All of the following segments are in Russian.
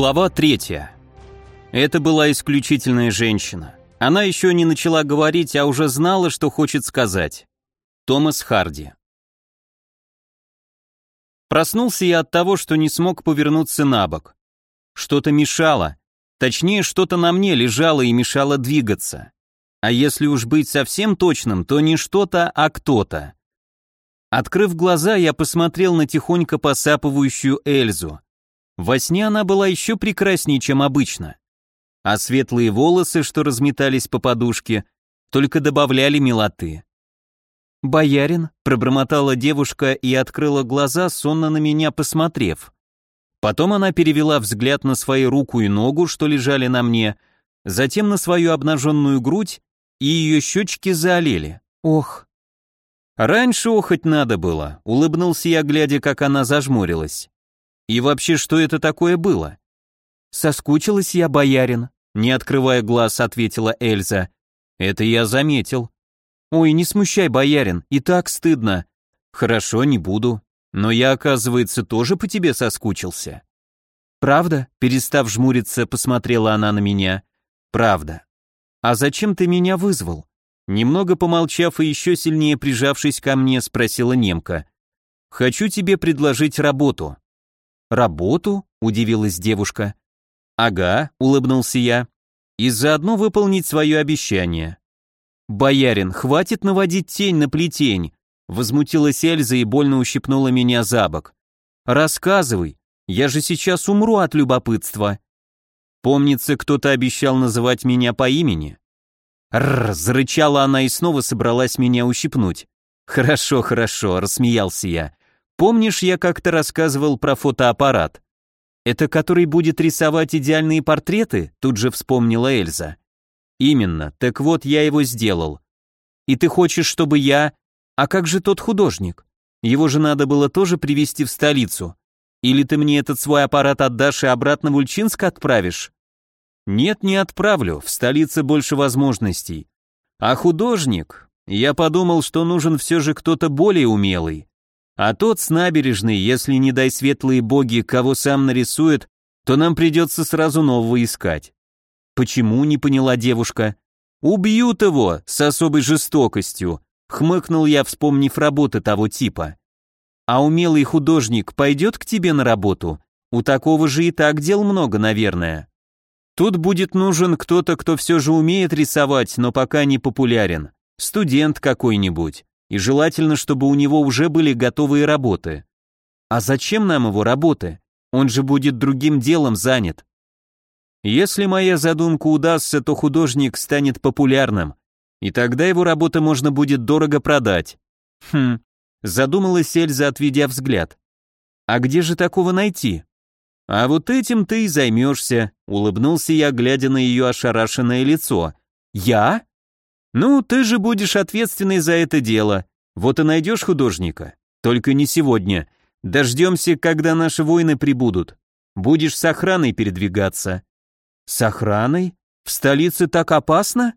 Глава третья. Это была исключительная женщина. Она еще не начала говорить, а уже знала, что хочет сказать. Томас Харди. Проснулся я от того, что не смог повернуться на бок. Что-то мешало. Точнее, что-то на мне лежало и мешало двигаться. А если уж быть совсем точным, то не что-то, а кто-то. Открыв глаза, я посмотрел на тихонько посапывающую Эльзу. Во сне она была еще прекраснее, чем обычно. А светлые волосы, что разметались по подушке, только добавляли милоты. «Боярин», — пробормотала девушка и открыла глаза, сонно на меня посмотрев. Потом она перевела взгляд на свою руку и ногу, что лежали на мне, затем на свою обнаженную грудь, и ее щечки заолели. «Ох!» Раньше охоть надо было, улыбнулся я, глядя, как она зажмурилась. И вообще, что это такое было? Соскучилась я, боярин, не открывая глаз, ответила Эльза. Это я заметил. Ой, не смущай, боярин, и так стыдно. Хорошо, не буду. Но я, оказывается, тоже по тебе соскучился. Правда? Перестав жмуриться, посмотрела она на меня. Правда. А зачем ты меня вызвал? Немного помолчав и еще сильнее прижавшись ко мне, спросила немка. Хочу тебе предложить работу. «Работу?» — удивилась девушка. «Ага», — улыбнулся я. «И заодно выполнить свое обещание». «Боярин, хватит наводить тень на плетень», — возмутилась Эльза и больно ущипнула меня за бок. «Рассказывай, я же сейчас умру от любопытства». Помнится, кто-то обещал называть меня по имени. Рр, зарычала она и снова собралась меня ущипнуть. «Хорошо, хорошо», — рассмеялся я. Помнишь, я как-то рассказывал про фотоаппарат? Это который будет рисовать идеальные портреты? Тут же вспомнила Эльза. Именно, так вот я его сделал. И ты хочешь, чтобы я... А как же тот художник? Его же надо было тоже привезти в столицу. Или ты мне этот свой аппарат отдашь и обратно в Ульчинск отправишь? Нет, не отправлю, в столице больше возможностей. А художник? Я подумал, что нужен все же кто-то более умелый. А тот с набережной, если не дай светлые боги, кого сам нарисует, то нам придется сразу нового искать. Почему, не поняла девушка. Убьют его с особой жестокостью, хмыкнул я, вспомнив работы того типа. А умелый художник пойдет к тебе на работу? У такого же и так дел много, наверное. Тут будет нужен кто-то, кто все же умеет рисовать, но пока не популярен. Студент какой-нибудь и желательно, чтобы у него уже были готовые работы. А зачем нам его работы? Он же будет другим делом занят. Если моя задумка удастся, то художник станет популярным, и тогда его работы можно будет дорого продать. Хм, задумалась Эльза, отведя взгляд. А где же такого найти? А вот этим ты и займешься, улыбнулся я, глядя на ее ошарашенное лицо. Я? Ну, ты же будешь ответственный за это дело. Вот и найдешь художника. Только не сегодня. Дождемся, когда наши воины прибудут. Будешь с охраной передвигаться. С охраной? В столице так опасно?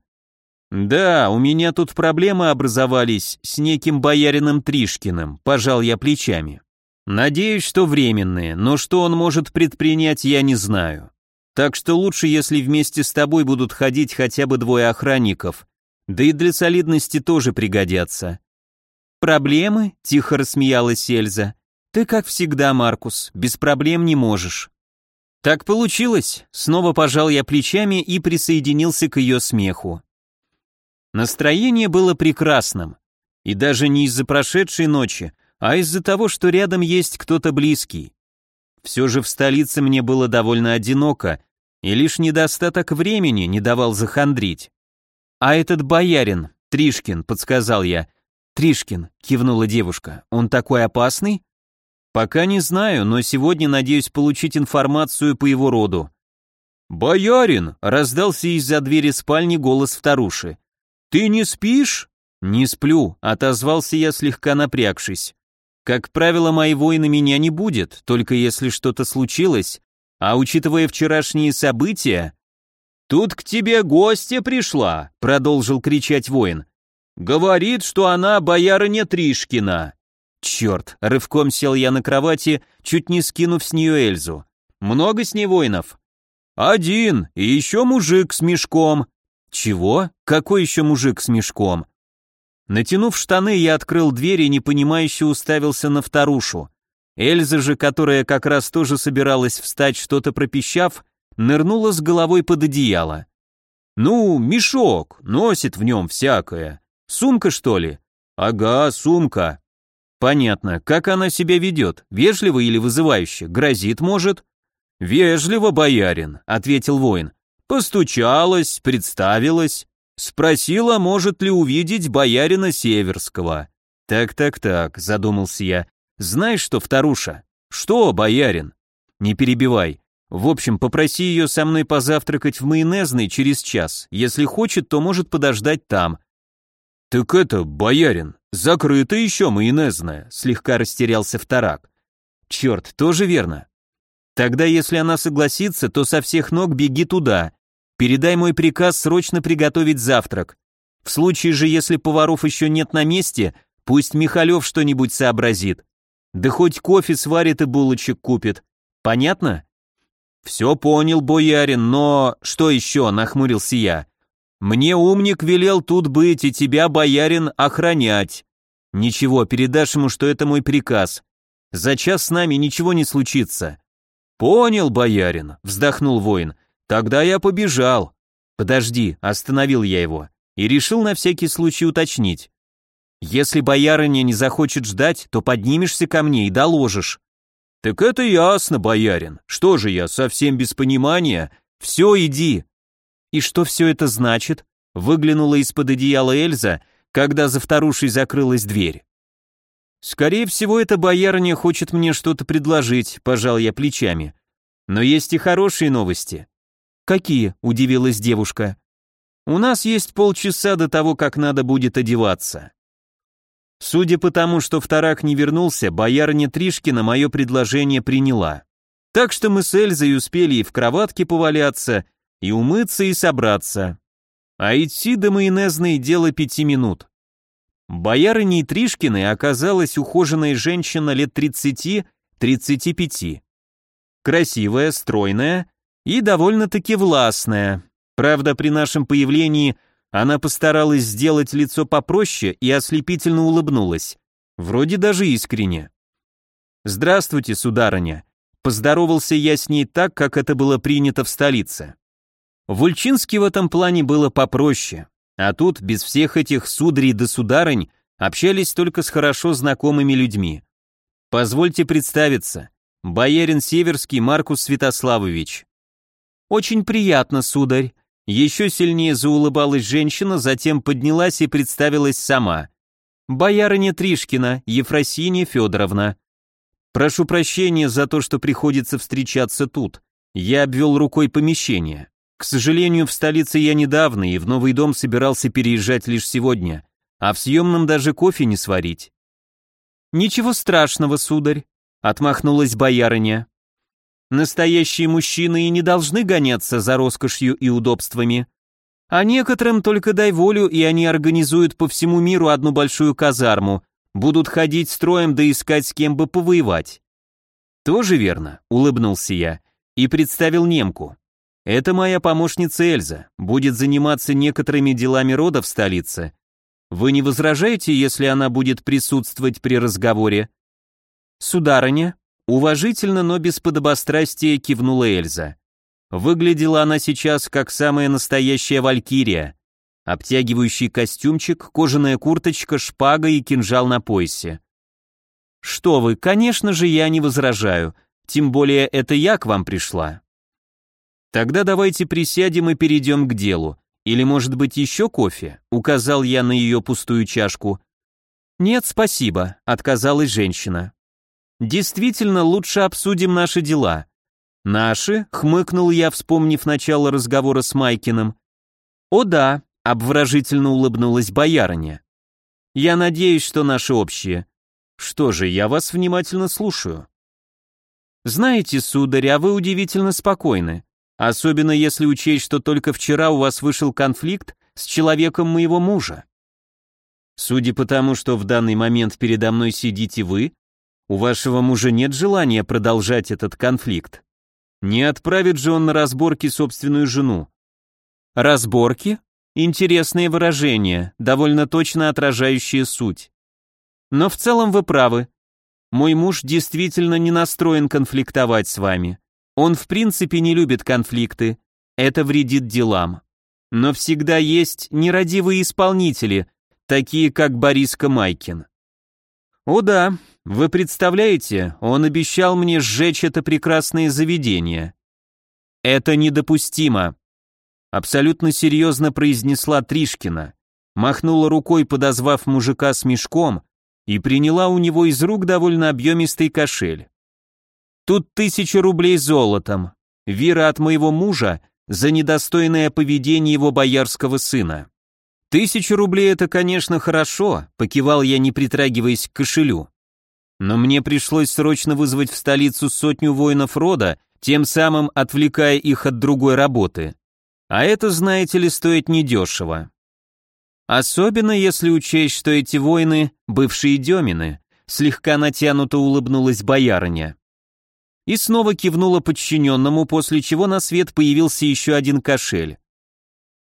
Да, у меня тут проблемы образовались с неким боярином Тришкиным, пожал я плечами. Надеюсь, что временные, но что он может предпринять, я не знаю. Так что лучше, если вместе с тобой будут ходить хотя бы двое охранников, да и для солидности тоже пригодятся. «Проблемы?» — тихо рассмеялась Эльза. «Ты, как всегда, Маркус, без проблем не можешь». Так получилось, снова пожал я плечами и присоединился к ее смеху. Настроение было прекрасным, и даже не из-за прошедшей ночи, а из-за того, что рядом есть кто-то близкий. Все же в столице мне было довольно одиноко, и лишь недостаток времени не давал захандрить. «А этот боярин, Тришкин», — подсказал я. «Тришкин», — кивнула девушка, — «он такой опасный?» «Пока не знаю, но сегодня надеюсь получить информацию по его роду». «Боярин!» — раздался из-за двери спальни голос вторуши. «Ты не спишь?» «Не сплю», — отозвался я, слегка напрягшись. «Как правило, мои воины меня не будет, только если что-то случилось, а учитывая вчерашние события, «Тут к тебе гостья пришла», — продолжил кричать воин. «Говорит, что она боярыня Тришкина». Черт, рывком сел я на кровати, чуть не скинув с нее Эльзу. Много с ней воинов?» «Один, и еще мужик с мешком». «Чего? Какой еще мужик с мешком?» Натянув штаны, я открыл дверь и непонимающе уставился на вторушу. Эльза же, которая как раз тоже собиралась встать, что-то пропищав, нырнула с головой под одеяло. «Ну, мешок, носит в нем всякое. Сумка, что ли?» «Ага, сумка». «Понятно. Как она себя ведет? Вежливо или вызывающе? Грозит, может?» «Вежливо, боярин», — ответил воин. «Постучалась, представилась, спросила, может ли увидеть боярина Северского». «Так-так-так», — задумался я. «Знаешь что, вторуша?» «Что, боярин?» «Не перебивай. В общем, попроси ее со мной позавтракать в майонезной через час. Если хочет, то может подождать там. Так это, боярин, закрыто еще майонезная, слегка растерялся вторак. Черт, тоже верно. Тогда, если она согласится, то со всех ног беги туда. Передай мой приказ срочно приготовить завтрак. В случае же, если поваров еще нет на месте, пусть Михалев что-нибудь сообразит. Да хоть кофе сварит и булочек купит. Понятно? «Все понял, боярин, но...» «Что еще?» — нахмурился я. «Мне умник велел тут быть и тебя, боярин, охранять». «Ничего, передашь ему, что это мой приказ. За час с нами ничего не случится». «Понял, боярин», — вздохнул воин. «Тогда я побежал». «Подожди», — остановил я его и решил на всякий случай уточнить. «Если боярыня не захочет ждать, то поднимешься ко мне и доложишь». «Так это ясно, боярин. Что же я, совсем без понимания? Все, иди». «И что все это значит?» Выглянула из-под одеяла Эльза, когда за вторушей закрылась дверь. «Скорее всего, эта боярыня хочет мне что-то предложить», — пожал я плечами. «Но есть и хорошие новости». «Какие?» — удивилась девушка. «У нас есть полчаса до того, как надо будет одеваться. Судя по тому, что вторак не вернулся, боярыня Тришкина мое предложение приняла. Так что мы с Эльзой успели и в кроватке поваляться, и умыться, и собраться. А идти до майонезной дело пяти минут. Боярыней Тришкиной оказалась ухоженная женщина лет 30-35. Красивая, стройная и довольно-таки властная. Правда, при нашем появлении – она постаралась сделать лицо попроще и ослепительно улыбнулась. Вроде даже искренне. «Здравствуйте, сударыня», Поздоровался я с ней так, как это было принято в столице. В Ульчинске в этом плане было попроще, а тут, без всех этих сударей да сударынь, общались только с хорошо знакомыми людьми. Позвольте представиться, боярин Северский Маркус Святославович. Очень приятно, сударь, еще сильнее заулыбалась женщина, затем поднялась и представилась сама. «Боярыня Тришкина, Ефросинья Федоровна». «Прошу прощения за то, что приходится встречаться тут. Я обвел рукой помещение. К сожалению, в столице я недавно и в новый дом собирался переезжать лишь сегодня, а в съемном даже кофе не сварить». «Ничего страшного, сударь», — отмахнулась боярыня. Настоящие мужчины и не должны гоняться за роскошью и удобствами. А некоторым только дай волю, и они организуют по всему миру одну большую казарму, будут ходить строем да искать с кем бы повоевать. Тоже верно, улыбнулся я и представил немку. Это моя помощница Эльза, будет заниматься некоторыми делами рода в столице. Вы не возражаете, если она будет присутствовать при разговоре? Сударыня, Уважительно, но без подобострастия кивнула Эльза. Выглядела она сейчас как самая настоящая валькирия. Обтягивающий костюмчик, кожаная курточка, шпага и кинжал на поясе. Что вы, конечно же, я не возражаю, тем более это я к вам пришла. Тогда давайте присядем и перейдем к делу. Или, может быть, еще кофе? Указал я на ее пустую чашку. Нет, спасибо, отказалась женщина. Действительно, лучше обсудим наши дела. Наши? Хмыкнул я, вспомнив начало разговора с Майкиным. О да, обворожительно улыбнулась боярыня. Я надеюсь, что наши общие. Что же, я вас внимательно слушаю. Знаете, сударь, а вы удивительно спокойны. Особенно если учесть, что только вчера у вас вышел конфликт с человеком моего мужа. Судя по тому, что в данный момент передо мной сидите вы, у вашего мужа нет желания продолжать этот конфликт? Не отправит же он на разборки собственную жену. Разборки? Интересное выражение, довольно точно отражающее суть. Но в целом вы правы. Мой муж действительно не настроен конфликтовать с вами. Он в принципе не любит конфликты. Это вредит делам. Но всегда есть нерадивые исполнители, такие как Бориска Майкин. О да, вы представляете, он обещал мне сжечь это прекрасное заведение. Это недопустимо. Абсолютно серьезно произнесла Тришкина, махнула рукой, подозвав мужика с мешком, и приняла у него из рук довольно объемистый кошель. Тут тысяча рублей золотом, вира от моего мужа за недостойное поведение его боярского сына. Тысяча рублей это, конечно, хорошо, покивал я, не притрагиваясь к кошелю. Но мне пришлось срочно вызвать в столицу сотню воинов рода, тем самым отвлекая их от другой работы. А это, знаете ли, стоит недешево. Особенно если учесть, что эти воины — бывшие демины, слегка натянуто улыбнулась боярыня. И снова кивнула подчиненному, после чего на свет появился еще один кошель.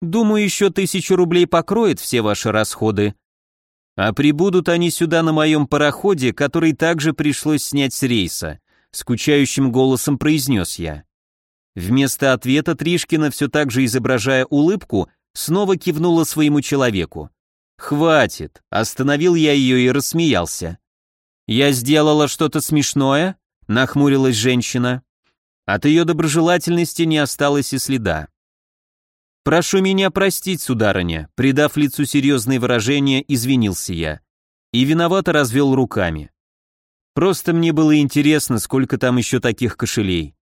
Думаю, еще тысячу рублей покроет все ваши расходы. А прибудут они сюда на моем пароходе, который также пришлось снять с рейса, скучающим голосом произнес я. Вместо ответа Тришкина, все так же изображая улыбку, снова кивнула своему человеку. «Хватит!» — остановил я ее и рассмеялся. «Я сделала что-то смешное?» — нахмурилась женщина. От ее доброжелательности не осталось и следа. «Прошу меня простить, сударыня», придав лицу серьезные выражения, извинился я. И виновато развел руками. Просто мне было интересно, сколько там еще таких кошелей.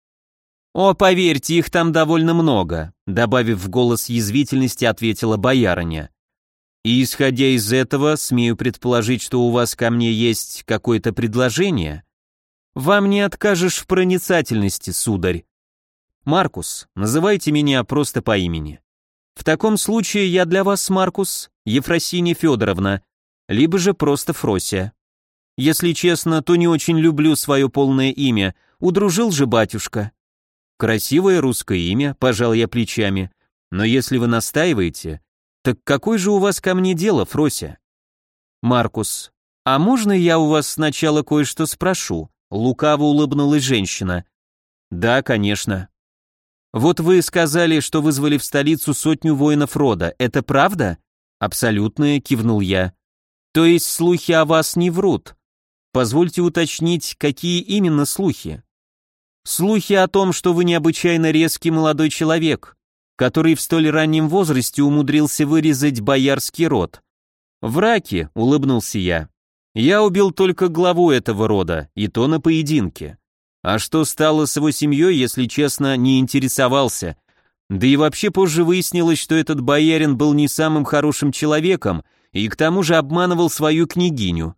«О, поверьте, их там довольно много», добавив в голос язвительности, ответила боярыня. «И исходя из этого, смею предположить, что у вас ко мне есть какое-то предложение?» «Вам не откажешь в проницательности, сударь». «Маркус, называйте меня просто по имени». В таком случае я для вас, Маркус, Ефросиния Федоровна, либо же просто Фрося. Если честно, то не очень люблю свое полное имя, удружил же батюшка. Красивое русское имя, пожал я плечами, но если вы настаиваете, так какое же у вас ко мне дело, Фрося? Маркус, а можно я у вас сначала кое-что спрошу? Лукаво улыбнулась женщина. Да, конечно. Вот вы сказали, что вызвали в столицу сотню воинов рода. Это правда? Абсолютно, кивнул я. То есть слухи о вас не врут? Позвольте уточнить, какие именно слухи? Слухи о том, что вы необычайно резкий молодой человек, который в столь раннем возрасте умудрился вырезать боярский род. В раке, улыбнулся я. Я убил только главу этого рода, и то на поединке. А что стало с его семьей, если честно, не интересовался. Да и вообще позже выяснилось, что этот боярин был не самым хорошим человеком и к тому же обманывал свою княгиню.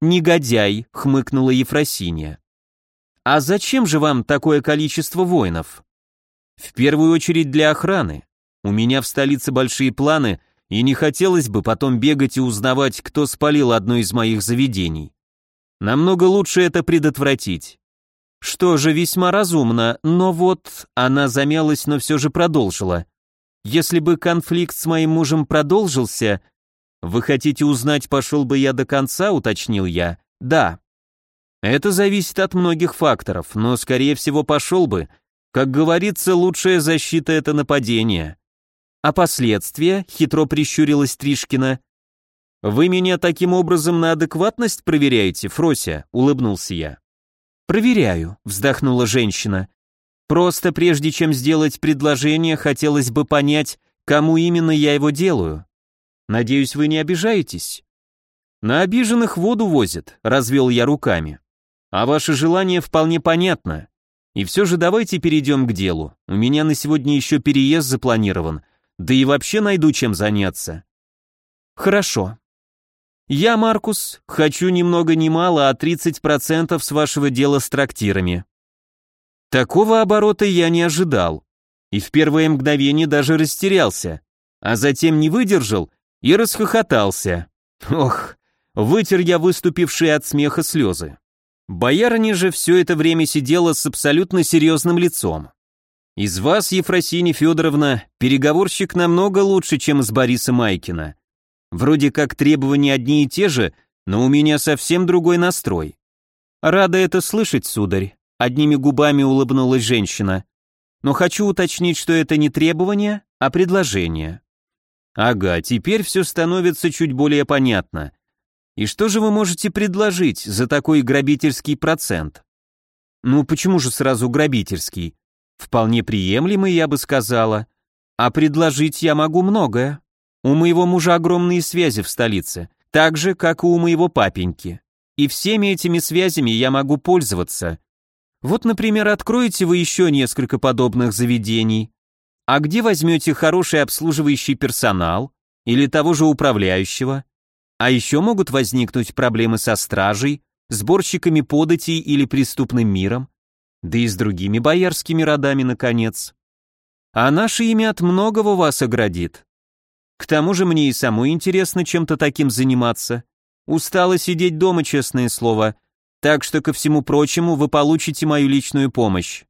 «Негодяй», — хмыкнула Ефросинья. «А зачем же вам такое количество воинов?» «В первую очередь для охраны. У меня в столице большие планы, и не хотелось бы потом бегать и узнавать, кто спалил одно из моих заведений. Намного лучше это предотвратить. Что же, весьма разумно, но вот... Она замялась, но все же продолжила. Если бы конфликт с моим мужем продолжился... Вы хотите узнать, пошел бы я до конца, уточнил я? Да. Это зависит от многих факторов, но, скорее всего, пошел бы. Как говорится, лучшая защита — это нападение. А последствия, хитро прищурилась Тришкина. Вы меня таким образом на адекватность проверяете, Фрося, улыбнулся я. «Проверяю», — вздохнула женщина. «Просто прежде чем сделать предложение, хотелось бы понять, кому именно я его делаю. Надеюсь, вы не обижаетесь?» «На обиженных воду возят», — развел я руками. «А ваше желание вполне понятно. И все же давайте перейдем к делу. У меня на сегодня еще переезд запланирован, да и вообще найду чем заняться». «Хорошо», я, Маркус, хочу ни много ни мало, а 30% с вашего дела с трактирами. Такого оборота я не ожидал. И в первое мгновение даже растерялся, а затем не выдержал и расхохотался. Ох, вытер я выступившие от смеха слезы. Боярыня же все это время сидела с абсолютно серьезным лицом. Из вас, Ефросинья Федоровна, переговорщик намного лучше, чем из Бориса Майкина. Вроде как требования одни и те же, но у меня совсем другой настрой. Рада это слышать, сударь. Одними губами улыбнулась женщина. Но хочу уточнить, что это не требование, а предложение. Ага, теперь все становится чуть более понятно. И что же вы можете предложить за такой грабительский процент? Ну почему же сразу грабительский? Вполне приемлемый, я бы сказала. А предложить я могу многое. У моего мужа огромные связи в столице, так же, как и у моего папеньки. И всеми этими связями я могу пользоваться. Вот, например, откроете вы еще несколько подобных заведений. А где возьмете хороший обслуживающий персонал? Или того же управляющего? А еще могут возникнуть проблемы со стражей, сборщиками податей или преступным миром да и с другими боярскими родами, наконец. А наше имя от многого вас оградит. К тому же мне и самой интересно чем-то таким заниматься. Устала сидеть дома, честное слово, так что, ко всему прочему, вы получите мою личную помощь.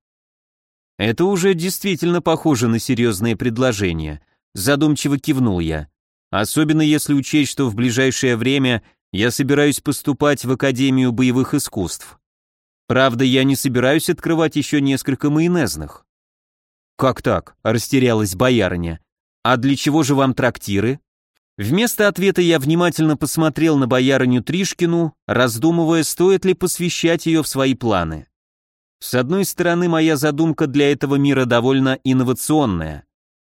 Это уже действительно похоже на серьезное предложение. Задумчиво кивнул я. Особенно если учесть, что в ближайшее время я собираюсь поступать в Академию боевых искусств. Правда, я не собираюсь открывать еще несколько майонезных. Как так? растерялась боярыня. А для чего же вам трактиры? Вместо ответа я внимательно посмотрел на боярыню Тришкину, раздумывая, стоит ли посвящать ее в свои планы. С одной стороны, моя задумка для этого мира довольно инновационная.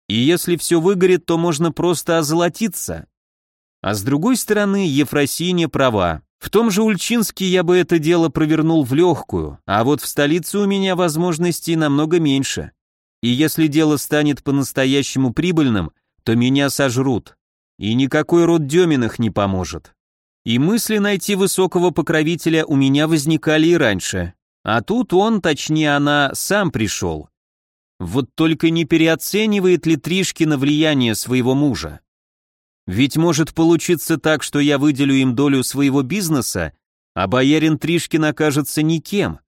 И если все выгорит, то можно просто озолотиться. А с другой стороны, Ефросинья права. В том же Ульчинске я бы это дело провернул в легкую, а вот в столице у меня возможностей намного меньше. И если дело станет по-настоящему прибыльным, то меня сожрут. И никакой род Деминых не поможет. И мысли найти высокого покровителя у меня возникали и раньше. А тут он, точнее она, сам пришел. Вот только не переоценивает ли Тришкина влияние своего мужа? Ведь может получиться так, что я выделю им долю своего бизнеса, а боярин Тришкин окажется никем.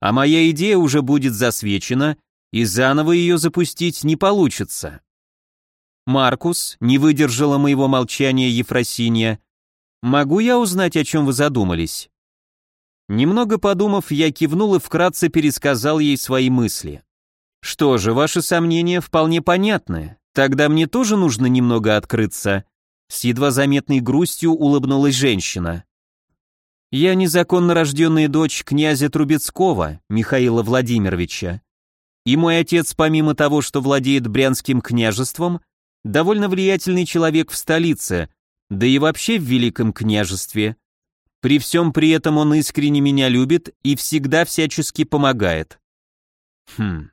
А моя идея уже будет засвечена, и заново ее запустить не получится. Маркус, не выдержала моего молчания Ефросинья, могу я узнать, о чем вы задумались? Немного подумав, я кивнул и вкратце пересказал ей свои мысли. Что же, ваши сомнения вполне понятны. Тогда мне тоже нужно немного открыться. С едва заметной грустью улыбнулась женщина. «Я незаконно рожденная дочь князя Трубецкого, Михаила Владимировича. И мой отец, помимо того, что владеет Брянским княжеством, довольно влиятельный человек в столице, да и вообще в Великом княжестве. При всем при этом он искренне меня любит и всегда всячески помогает». «Хм,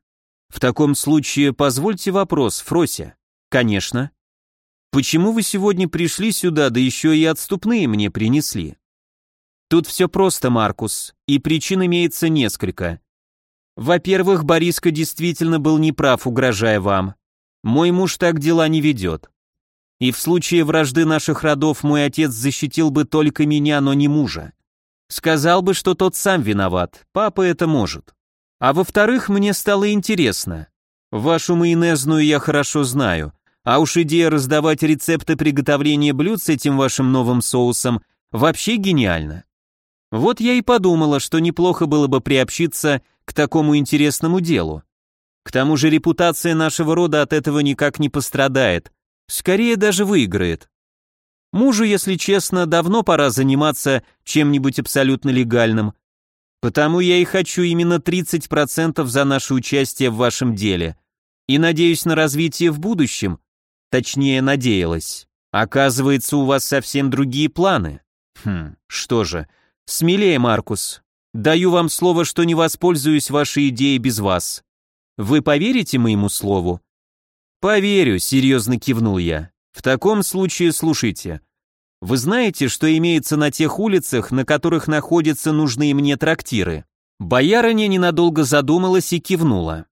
в таком случае позвольте вопрос, Фрося». «Конечно». Почему вы сегодня пришли сюда, да еще и отступные мне принесли? Тут все просто, Маркус, и причин имеется несколько. Во-первых, Бориска действительно был неправ, угрожая вам. Мой муж так дела не ведет. И в случае вражды наших родов мой отец защитил бы только меня, но не мужа. Сказал бы, что тот сам виноват, папа это может. А во-вторых, мне стало интересно. Вашу майонезную я хорошо знаю, а уж идея раздавать рецепты приготовления блюд с этим вашим новым соусом вообще гениальна. Вот я и подумала, что неплохо было бы приобщиться к такому интересному делу. К тому же репутация нашего рода от этого никак не пострадает, скорее даже выиграет. Мужу, если честно, давно пора заниматься чем-нибудь абсолютно легальным, потому я и хочу именно 30% за наше участие в вашем деле и надеюсь на развитие в будущем, Точнее, надеялась. Оказывается, у вас совсем другие планы. Хм, что же. Смелее, Маркус. Даю вам слово, что не воспользуюсь вашей идеей без вас. Вы поверите моему слову? Поверю, серьезно кивнул я. В таком случае слушайте. Вы знаете, что имеется на тех улицах, на которых находятся нужные мне трактиры? Боярыня ненадолго задумалась и кивнула.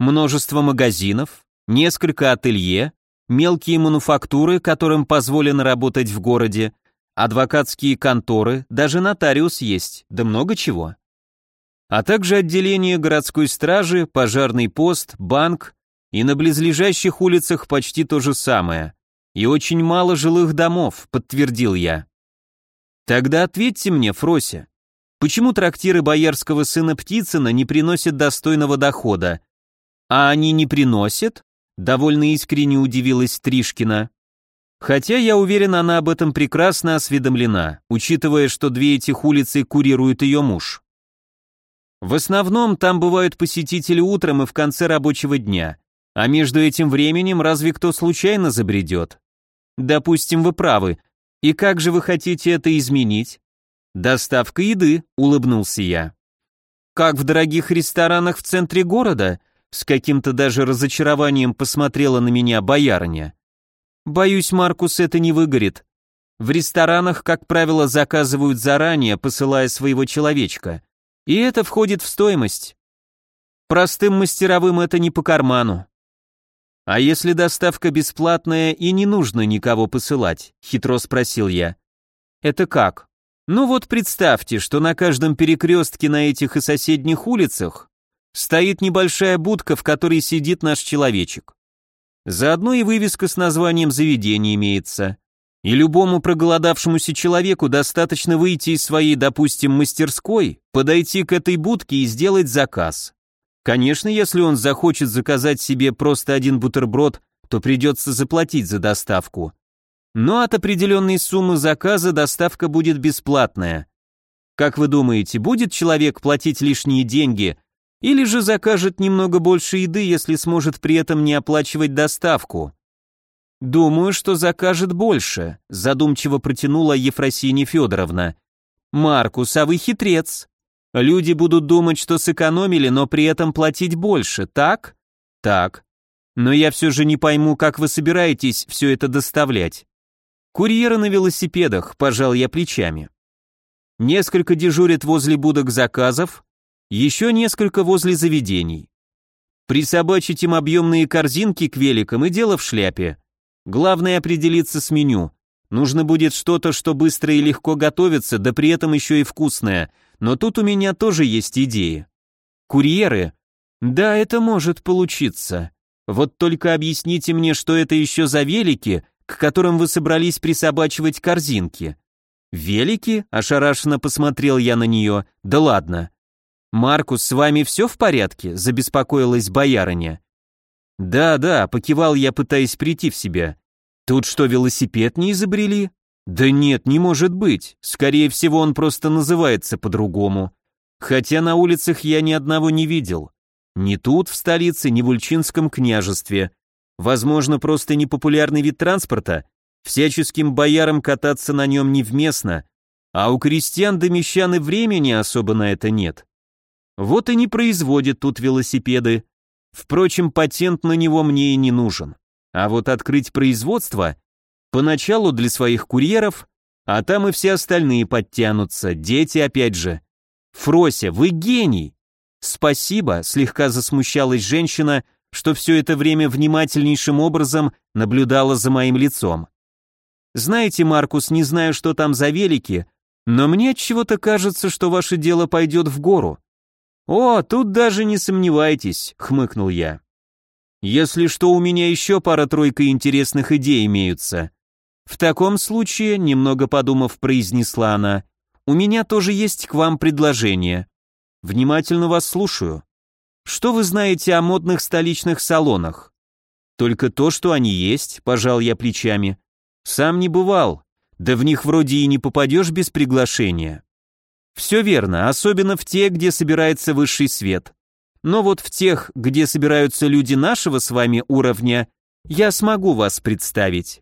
Множество магазинов, несколько ателье, мелкие мануфактуры, которым позволено работать в городе, адвокатские конторы, даже нотариус есть, да много чего. А также отделение городской стражи, пожарный пост, банк и на близлежащих улицах почти то же самое. И очень мало жилых домов, подтвердил я. Тогда ответьте мне, Фрося, почему трактиры боярского сына Птицына не приносят достойного дохода? А они не приносят? Довольно искренне удивилась Тришкина. Хотя я уверен, она об этом прекрасно осведомлена, учитывая, что две этих улицы курирует ее муж. В основном там бывают посетители утром и в конце рабочего дня, а между этим временем разве кто случайно забредет? Допустим, вы правы. И как же вы хотите это изменить? Доставка еды, улыбнулся я. Как в дорогих ресторанах в центре города? С каким-то даже разочарованием посмотрела на меня боярня. Боюсь, Маркус, это не выгорит. В ресторанах, как правило, заказывают заранее, посылая своего человечка. И это входит в стоимость. Простым мастеровым это не по карману. «А если доставка бесплатная и не нужно никого посылать?» — хитро спросил я. «Это как?» «Ну вот представьте, что на каждом перекрестке на этих и соседних улицах стоит небольшая будка, в которой сидит наш человечек. Заодно и вывеска с названием заведения имеется. И любому проголодавшемуся человеку достаточно выйти из своей, допустим, мастерской, подойти к этой будке и сделать заказ. Конечно, если он захочет заказать себе просто один бутерброд, то придется заплатить за доставку. Но от определенной суммы заказа доставка будет бесплатная. Как вы думаете, будет человек платить лишние деньги или же закажет немного больше еды, если сможет при этом не оплачивать доставку? Думаю, что закажет больше, задумчиво протянула Ефросинья Федоровна. Маркус, а вы хитрец. Люди будут думать, что сэкономили, но при этом платить больше, так? Так. Но я все же не пойму, как вы собираетесь все это доставлять. Курьеры на велосипедах, пожал я плечами. Несколько дежурят возле будок заказов, еще несколько возле заведений. Присобачить им объемные корзинки к великам и дело в шляпе. Главное определиться с меню. Нужно будет что-то, что быстро и легко готовится, да при этом еще и вкусное – но тут у меня тоже есть идеи. Курьеры? Да, это может получиться. Вот только объясните мне, что это еще за велики, к которым вы собрались присобачивать корзинки. Велики? Ошарашенно посмотрел я на нее. Да ладно. Маркус, с вами все в порядке? Забеспокоилась боярыня. Да, да, покивал я, пытаясь прийти в себя. Тут что, велосипед не изобрели? Да нет, не может быть. Скорее всего, он просто называется по-другому. Хотя на улицах я ни одного не видел. Ни тут, в столице, ни в Ульчинском княжестве. Возможно, просто непопулярный вид транспорта. Всяческим боярам кататься на нем невместно. А у крестьян да мещан и времени особо на это нет. Вот и не производят тут велосипеды. Впрочем, патент на него мне и не нужен. А вот открыть производство Поначалу для своих курьеров, а там и все остальные подтянутся, дети опять же. Фрося, вы гений! Спасибо, слегка засмущалась женщина, что все это время внимательнейшим образом наблюдала за моим лицом. Знаете, Маркус, не знаю, что там за велики, но мне от чего-то кажется, что ваше дело пойдет в гору. О, тут даже не сомневайтесь, хмыкнул я. Если что, у меня еще пара-тройка интересных идей имеются. «В таком случае», — немного подумав, произнесла она, «у меня тоже есть к вам предложение. Внимательно вас слушаю. Что вы знаете о модных столичных салонах?» «Только то, что они есть», — пожал я плечами. «Сам не бывал. Да в них вроде и не попадешь без приглашения». «Все верно, особенно в те, где собирается высший свет. Но вот в тех, где собираются люди нашего с вами уровня, я смогу вас представить.